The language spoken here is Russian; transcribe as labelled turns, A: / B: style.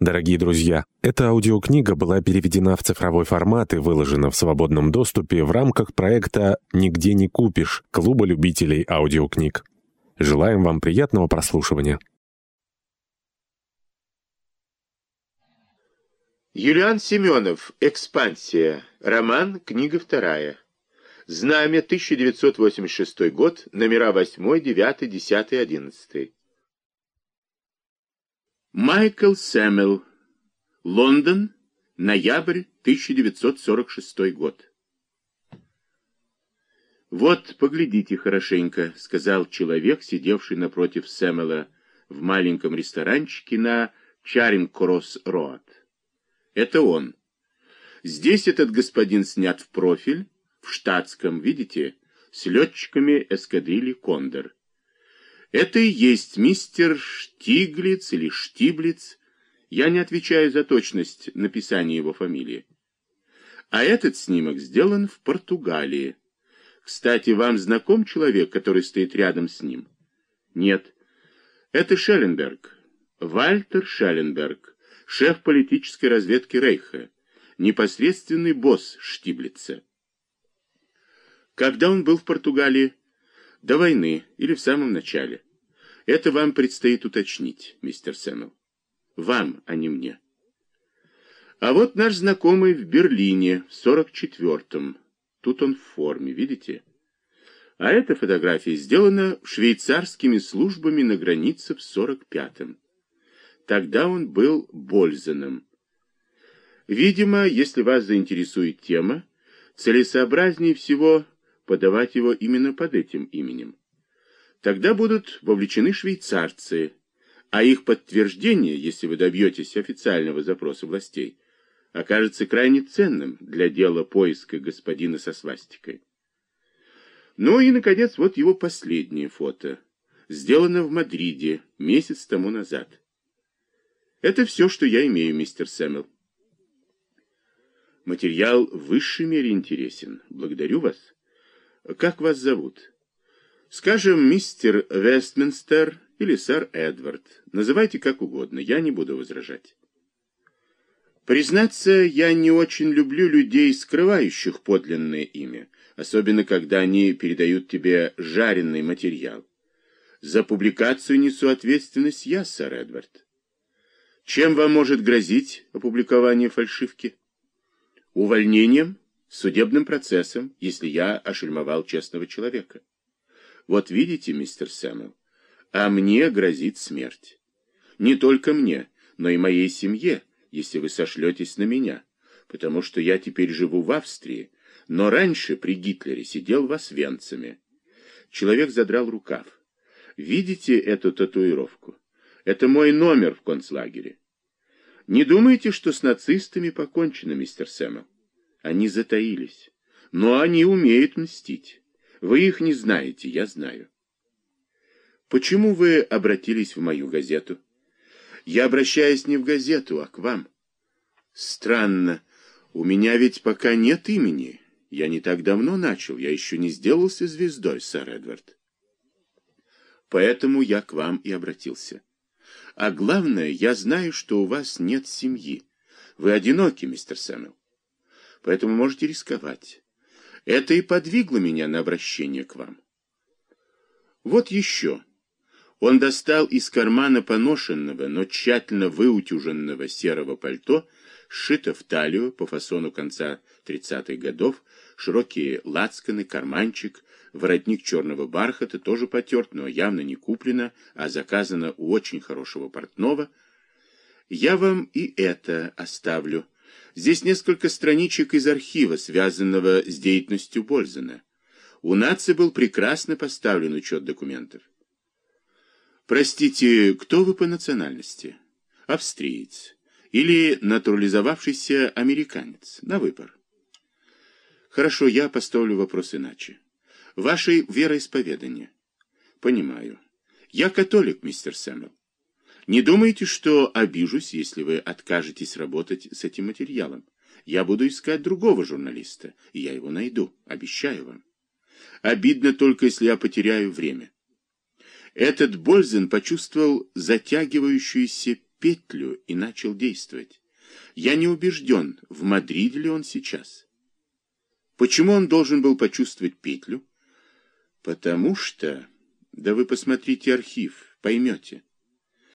A: Дорогие друзья, эта аудиокнига была переведена в цифровой формат и выложена в свободном доступе в рамках проекта «Нигде не купишь» Клуба любителей аудиокниг. Желаем вам приятного прослушивания.
B: Юлиан Семенов. Экспансия. Роман. Книга вторая. Знамя. 1986 год. Номера 8, 9, 10, 11. Майкл Сэмел. Лондон. Ноябрь 1946 год. «Вот, поглядите хорошенько», — сказал человек, сидевший напротив Сэмела в маленьком ресторанчике на Чаринг-Кросс-Роад. «Это он. Здесь этот господин снят в профиль, в штатском, видите, с летчиками эскадрильи «Кондор». Это и есть мистер Штиглиц или Штиблиц. Я не отвечаю за точность написания его фамилии. А этот снимок сделан в Португалии. Кстати, вам знаком человек, который стоит рядом с ним? Нет. Это Шелленберг. Вальтер Шелленберг, шеф политической разведки Рейха, непосредственный босс Штиблица. Когда он был в Португалии? До войны или в самом начале. Это вам предстоит уточнить, мистер Сэммел. Вам, а не мне. А вот наш знакомый в Берлине, в 44-м. Тут он в форме, видите? А эта фотография сделана швейцарскими службами на границе в 45-м. Тогда он был Бользеном. Видимо, если вас заинтересует тема, целесообразнее всего подавать его именно под этим именем. Тогда будут вовлечены швейцарцы, а их подтверждение, если вы добьетесь официального запроса властей, окажется крайне ценным для дела поиска господина со свастикой. Ну и, наконец, вот его последнее фото. Сделано в Мадриде месяц тому назад. Это все, что я имею, мистер Сэммел. Материал в высшей мере интересен. Благодарю вас. Как вас зовут? Скажем, мистер Вестминстер или сэр Эдвард. Называйте как угодно, я не буду возражать. Признаться, я не очень люблю людей, скрывающих подлинное имя, особенно когда они передают тебе жареный материал. За публикацию несу ответственность я, сэр Эдвард. Чем вам может грозить опубликование фальшивки? Увольнением, судебным процессом, если я ошельмовал честного человека. Вот видите, мистер Сэмэл, а мне грозит смерть. Не только мне, но и моей семье, если вы сошлетесь на меня, потому что я теперь живу в Австрии, но раньше при Гитлере сидел в Освенциме. Человек задрал рукав. Видите эту татуировку? Это мой номер в концлагере. Не думайте, что с нацистами покончено, мистер Сэмэл. Они затаились, но они умеют мстить. Вы их не знаете, я знаю. Почему вы обратились в мою газету? Я обращаюсь не в газету, а к вам. Странно. У меня ведь пока нет имени. Я не так давно начал, я еще не сделался звездой, сэр Эдвард. Поэтому я к вам и обратился. А главное, я знаю, что у вас нет семьи. Вы одиноки, мистер Сэмюэл. Поэтому можете рисковать. Это и подвигло меня на обращение к вам. Вот еще. Он достал из кармана поношенного, но тщательно выутюженного серого пальто, сшито в талию по фасону конца 30-х годов, широкие лацканы, карманчик, воротник черного бархата, тоже потерт, но явно не куплено, а заказано у очень хорошего портного. Я вам и это оставлю. Здесь несколько страничек из архива, связанного с деятельностью Бользена. У нации был прекрасно поставлен учет документов. Простите, кто вы по национальности? Австриец. Или натурализовавшийся американец? На выбор. Хорошо, я поставлю вопрос иначе. Ваше вероисповедание. Понимаю. Я католик, мистер Сэмюэл. Не думайте, что обижусь, если вы откажетесь работать с этим материалом. Я буду искать другого журналиста, и я его найду, обещаю вам. Обидно только, если я потеряю время. Этот Бользен почувствовал затягивающуюся петлю и начал действовать. Я не убежден, в Мадриде ли он сейчас. Почему он должен был почувствовать петлю? Потому что... Да вы посмотрите архив, поймете.